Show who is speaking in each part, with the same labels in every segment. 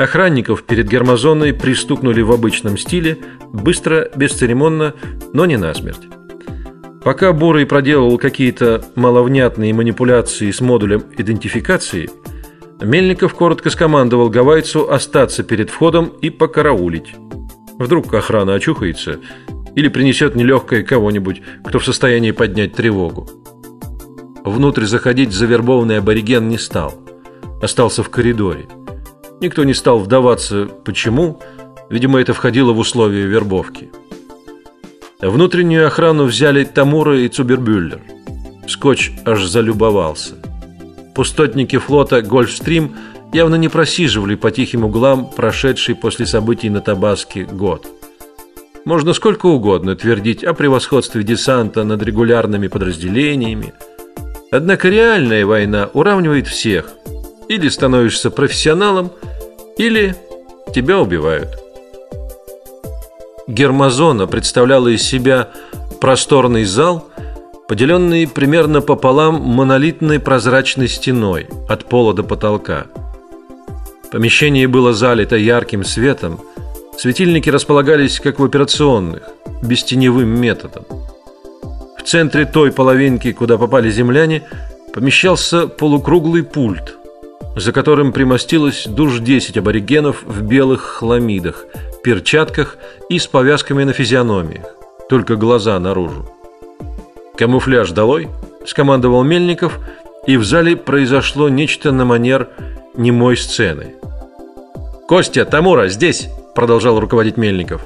Speaker 1: Охранников перед гермозоной пристукнули в обычном стиле, быстро, бесцеремонно, но не насмерть. Пока Бурый проделывал какие-то маловнятные манипуляции с модулем идентификации, Мельников коротко скомандовал гавайцу остаться перед входом и покараулить. Вдруг охрана очухается или принесет нелегкое кого-нибудь, кто в состоянии поднять тревогу. Внутрь заходить завербованный абориген не стал, остался в коридоре. Никто не стал вдаваться, почему. Видимо, это входило в условия вербовки. Внутреннюю охрану взяли Тамура и Цубербюллер. Скотч аж залюбовался. Пустотники флота Гольфстрим явно не просиживали по тихим углам прошедший после событий на Табаске год. Можно сколько угодно твердить о превосходстве десанта над регулярными подразделениями, однако реальная война уравнивает всех. Или становишься профессионалом, или тебя убивают. Гермозона представляла из себя просторный зал, поделенный примерно пополам монолитной прозрачной стеной от пола до потолка. Помещение было залито ярким светом, светильники располагались как в операционных, бестеневым методом. В центре той половинки, куда попали земляне, помещался полукруглый пульт, за которым примостилось душ десять аборигенов в белых хламидах, перчатках и с повязками на физиономиях, только глаза наружу. Камуфляж долой, скомандовал Мельников, и в зале произошло нечто на манер немой сцены. Костя, Тамура, здесь, продолжал руководить Мельников.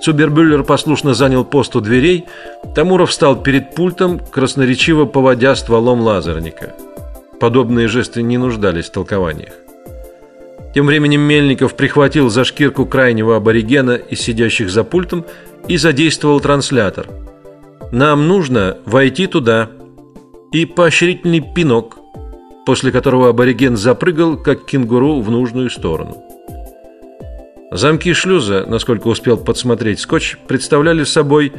Speaker 1: Цубербюллер послушно занял пост у дверей, Тамуров встал перед пультом, красноречиво поводя стволом лазерника. Подобные жесты не нуждались в толкованиях. Тем временем Мельников прихватил за шкирку крайнего аборигена из сидящих за пультом и задействовал транслятор. Нам нужно войти туда. И поощрительный пинок, после которого абориген запрыгал, как кенгуру, в нужную сторону. Замки шлюза, насколько успел подсмотреть скотч, представляли собой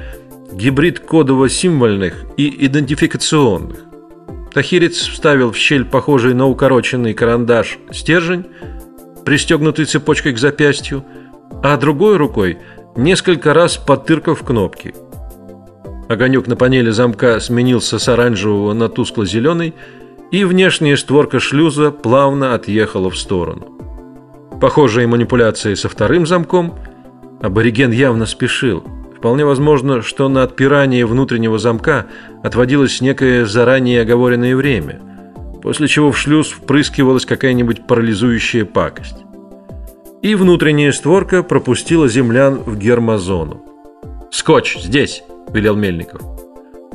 Speaker 1: гибрид кодово-символьных и идентификационных. Тахирец вставил в щель похожий на укороченный карандаш стержень, пристегнутый цепочкой к запястью, а другой рукой несколько раз потыркав кнопки. Огонек на панели замка сменился с оранжевого на тускло-зеленый, и внешняя створка шлюза плавно отъехала в сторону. Похожие манипуляции со вторым замком. Абориген явно спешил. Вполне возможно, что на отпирание внутреннего замка отводилось некое заранее оговоренное время, после чего в шлюз впрыскивалась какая-нибудь парализующая пакость. И внутренняя створка пропустила землян в гермозону. Скотч здесь, велел Мельников.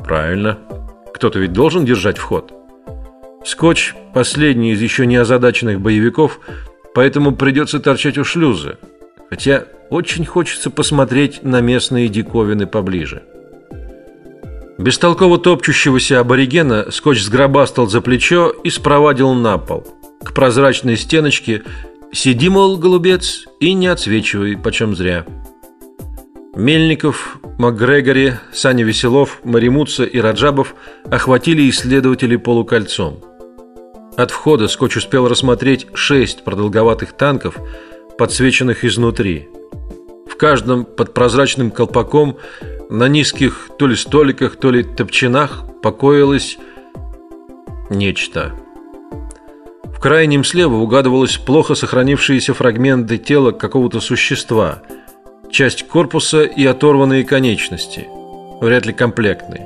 Speaker 1: Правильно. Кто-то ведь должен держать вход. Скотч, последний из еще не озадаченных боевиков, поэтому придется торчать у шлюза. Хотя очень хочется посмотреть на местные диковины поближе. Бестолково топчущегося аборигена скотч сгробастал за плечо и спровадил на пол к прозрачной стеночке. Сиди, мол, голубец, и не отсвечивай, почем зря. Мельников, Макгрегори, Саня Веселов, Маримутса и Раджабов охватили исследователей полукольцом. От входа Скотч успел рассмотреть шесть продолговатых танков, подсвеченных изнутри. В каждом под прозрачным колпаком на низких то ли столиках, то ли топчинах покоилось нечто. В крайнем слева угадывалось плохо сохранившиеся фрагменты тела какого-то существа, часть корпуса и оторванные конечности, вряд ли комплектные.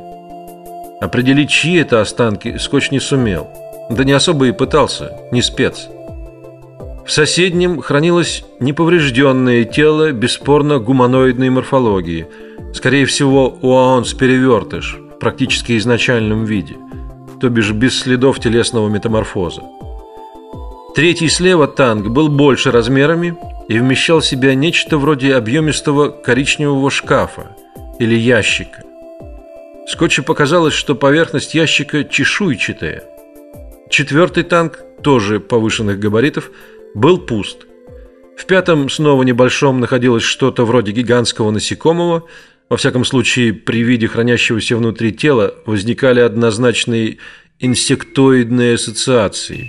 Speaker 1: Определить, чьи это останки, Скотч не сумел. Да не особо и пытался, не спец. В соседнем хранилось неповрежденное тело бесспорно гуманоидной морфологии, скорее всего, уаонс перевертыш в практически изначальном виде, то бишь без следов телесного метаморфоза. Третий слева танк был больше размерами и вмещал в себя нечто вроде объемистого коричневого шкафа или ящика. Скотчу показалось, что поверхность ящика чешуйчатая – Четвертый танк, тоже повышенных габаритов, был пуст. В пятом, снова небольшом, находилось что-то вроде гигантского насекомого. Во всяком случае, при виде хранящегося внутри тела возникали однозначные инсектоидные ассоциации.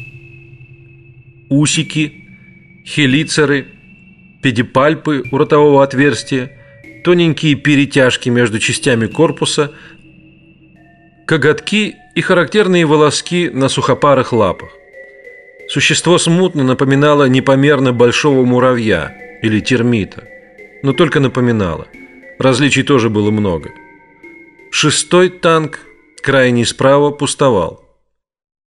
Speaker 1: Усики, хелицеры, педипальпы у ротового отверстия, тоненькие перетяжки между частями корпуса, коготки и характерные волоски на сухопарых лапах. Существо смутно напоминало непомерно большого муравья или термита, но только напоминало. Различий тоже было много. Шестой танк, крайний справа, пустовал.